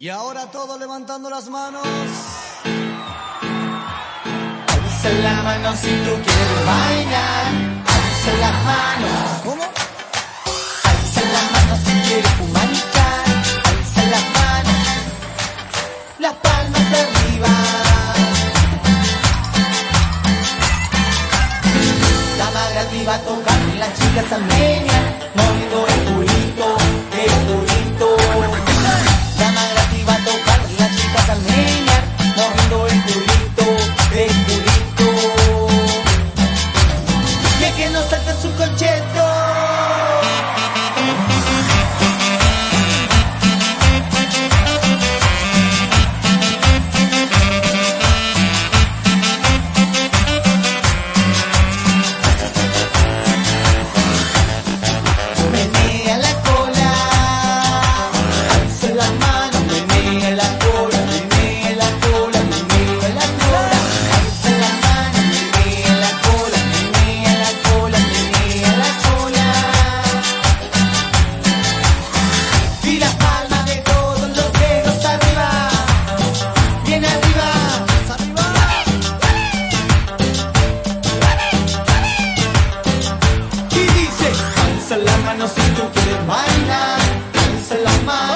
Y ahora todos levantando las manos. Alza la mano si tú quieres bailar. Alza las manos. ¿Cómo? Alza las manos si quieres humanitar. Alza las manos. Las palmas arriba. La madre arriba tocando y las chicas al media. Moviendo el las manos si tú quieres bailar. Alza las manos.